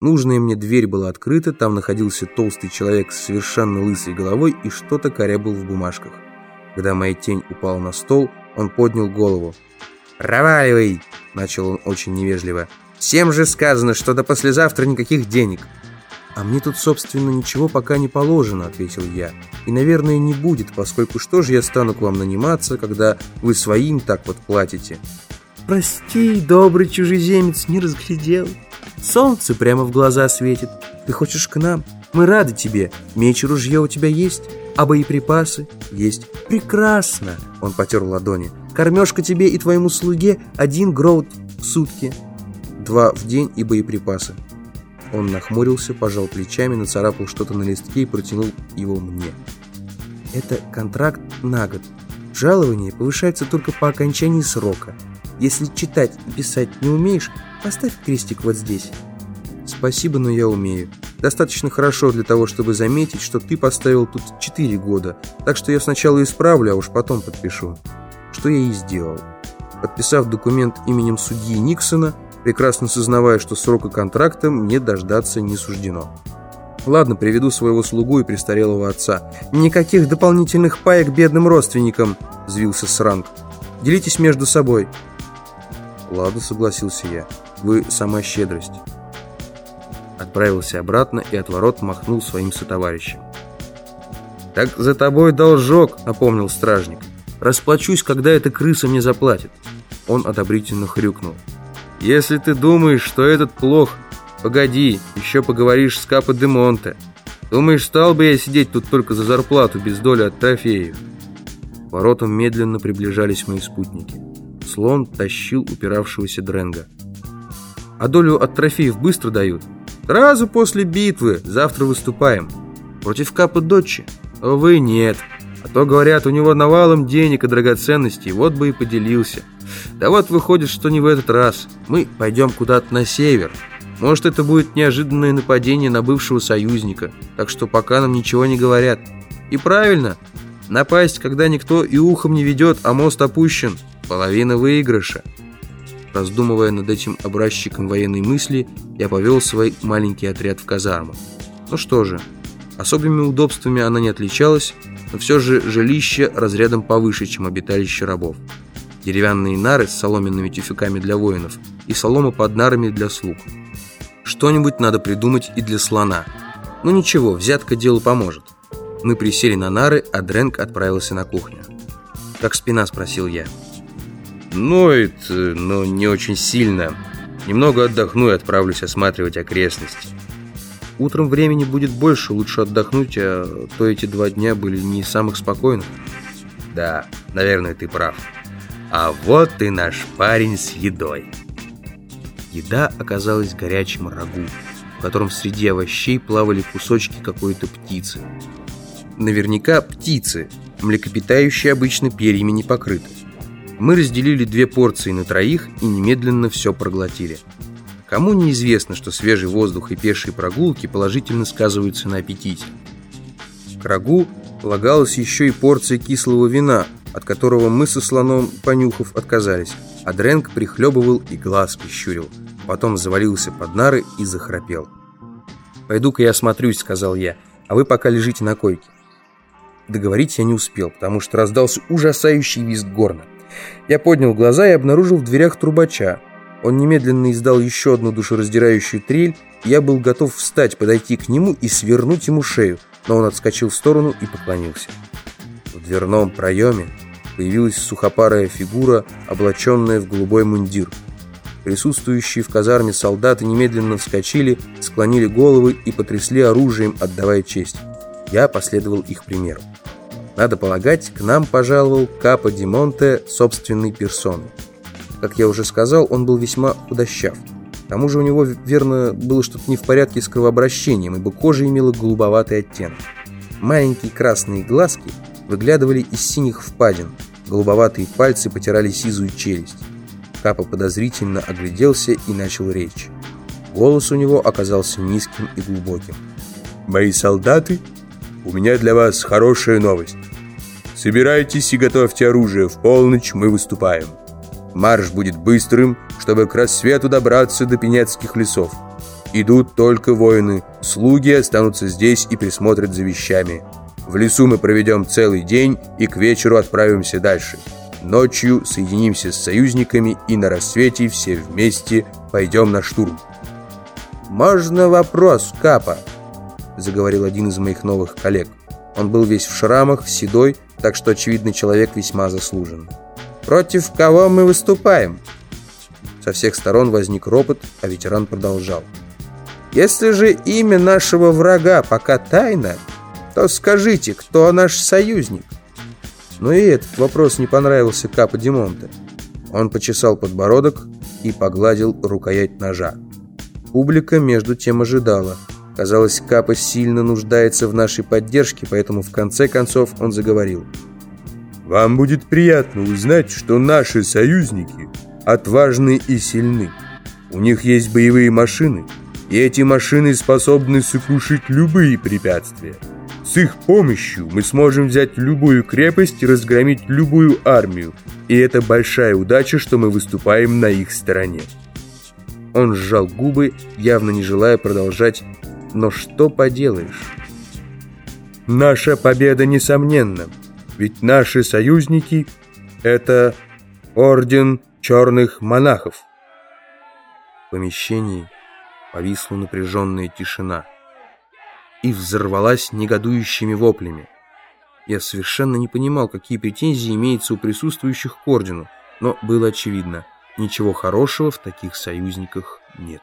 Нужная мне дверь была открыта, там находился толстый человек с совершенно лысой головой и что-то корябал в бумажках. Когда моя тень упала на стол, он поднял голову. «Проваливай!» – начал он очень невежливо. «Всем же сказано, что до послезавтра никаких денег!» «А мне тут, собственно, ничего пока не положено», — ответил я. «И, наверное, не будет, поскольку что же я стану к вам наниматься, когда вы своим так вот платите?» «Прости, добрый чужеземец, не разглядел. Солнце прямо в глаза светит. Ты хочешь к нам? Мы рады тебе. Меч и ружье у тебя есть? А боеприпасы? Есть. Прекрасно!» Он потер ладони. «Кормежка тебе и твоему слуге один гроут в сутки. Два в день и боеприпасы». Он нахмурился, пожал плечами, нацарапал что-то на листке и протянул его мне. Это контракт на год. Жалование повышается только по окончании срока. Если читать и писать не умеешь, поставь крестик вот здесь. Спасибо, но я умею. Достаточно хорошо для того, чтобы заметить, что ты поставил тут 4 года, так что я сначала исправлю, а уж потом подпишу. Что я и сделал. Подписав документ именем судьи Никсона, прекрасно сознавая, что срока контракта мне дождаться не суждено. Ладно, приведу своего слугу и престарелого отца. Никаких дополнительных паек бедным родственникам, взвился Сранг. Делитесь между собой. Ладно, согласился я. Вы сама щедрость. Отправился обратно и от ворот махнул своим сотоварищам. «Так за тобой должок», — напомнил стражник. «Расплачусь, когда эта крыса мне заплатит». Он одобрительно хрюкнул. Если ты думаешь, что этот плох, погоди, еще поговоришь с Капо де Монте. Думаешь, стал бы я сидеть тут только за зарплату, без доли от трофеев?» воротам медленно приближались мои спутники. Слон тащил упиравшегося Дренга. «А долю от трофеев быстро дают?» «Сразу после битвы, завтра выступаем». «Против Капа Дочи?» «Увы, нет. А то, говорят, у него навалом денег и драгоценностей, вот бы и поделился». Да вот выходит, что не в этот раз. Мы пойдем куда-то на север. Может, это будет неожиданное нападение на бывшего союзника. Так что пока нам ничего не говорят. И правильно. Напасть, когда никто и ухом не ведет, а мост опущен. Половина выигрыша. Раздумывая над этим образчиком военной мысли, я повел свой маленький отряд в казарму. Ну что же, особыми удобствами она не отличалась, но все же жилище разрядом повыше, чем обиталище рабов деревянные нары с соломенными тюфяками для воинов и солома под нарами для слуг. Что-нибудь надо придумать и для слона. Ну ничего, взятка делу поможет. Мы присели на нары, а Дрэнк отправился на кухню. «Как спина?» – спросил я. «Ноет, но не очень сильно. Немного отдохну и отправлюсь осматривать окрестности». «Утром времени будет больше, лучше отдохнуть, а то эти два дня были не самых спокойных». «Да, наверное, ты прав». А вот и наш парень с едой. Еда оказалась горячим рагу, в котором среди овощей плавали кусочки какой-то птицы. Наверняка птицы, млекопитающие обычно перьями не покрыты. Мы разделили две порции на троих и немедленно все проглотили. Кому неизвестно, что свежий воздух и пешие прогулки положительно сказываются на аппетите. К рагу полагалась еще и порция кислого вина, от которого мы со слоном, понюхав, отказались, а Дрэнк прихлебывал и глазки щурил. Потом завалился под нары и захрапел. «Пойду-ка я осмотрюсь», — сказал я, — «а вы пока лежите на койке». Договорить я не успел, потому что раздался ужасающий визг горна. Я поднял глаза и обнаружил в дверях трубача. Он немедленно издал еще одну душераздирающую трель, и я был готов встать, подойти к нему и свернуть ему шею, но он отскочил в сторону и поклонился. В дверном проеме появилась сухопарая фигура, облаченная в голубой мундир. Присутствующие в казарме солдаты немедленно вскочили, склонили головы и потрясли оружием, отдавая честь. Я последовал их примеру. Надо полагать, к нам пожаловал Капо Димонте собственной персоной. Как я уже сказал, он был весьма худощав. К тому же у него, верно, было что-то не в порядке с кровообращением, ибо кожа имела голубоватый оттенок. Маленькие красные глазки выглядывали из синих впадин, Голубоватые пальцы потирали сизую челюсть. Капа подозрительно огляделся и начал речь. Голос у него оказался низким и глубоким. «Мои солдаты, у меня для вас хорошая новость. Собирайтесь и готовьте оружие, в полночь мы выступаем. Марш будет быстрым, чтобы к рассвету добраться до Пенецких лесов. Идут только воины. Слуги останутся здесь и присмотрят за вещами. В лесу мы проведем целый день и к вечеру отправимся дальше. Ночью соединимся с союзниками и на рассвете все вместе пойдем на штурм. «Можно вопрос, Капа?» – заговорил один из моих новых коллег. Он был весь в шрамах, седой, так что, очевидно, человек весьма заслужен. «Против кого мы выступаем?» Со всех сторон возник ропот, а ветеран продолжал. «Если же имя нашего врага пока тайна, то скажите, кто наш союзник?» Но и этот вопрос не понравился Капа Димонте. Он почесал подбородок и погладил рукоять ножа. Публика между тем ожидала. Казалось, Капа сильно нуждается в нашей поддержке, поэтому в конце концов он заговорил. «Вам будет приятно узнать, что наши союзники отважны и сильны. У них есть боевые машины, и эти машины способны сокрушить любые препятствия. С их помощью мы сможем взять любую крепость и разгромить любую армию, и это большая удача, что мы выступаем на их стороне. Он сжал губы, явно не желая продолжать, но что поделаешь? Наша победа несомненна, ведь наши союзники — это Орден черных монахов. В помещении повисла напряженная тишина и взорвалась негодующими воплями. Я совершенно не понимал, какие претензии имеются у присутствующих к ордену, но было очевидно, ничего хорошего в таких союзниках нет.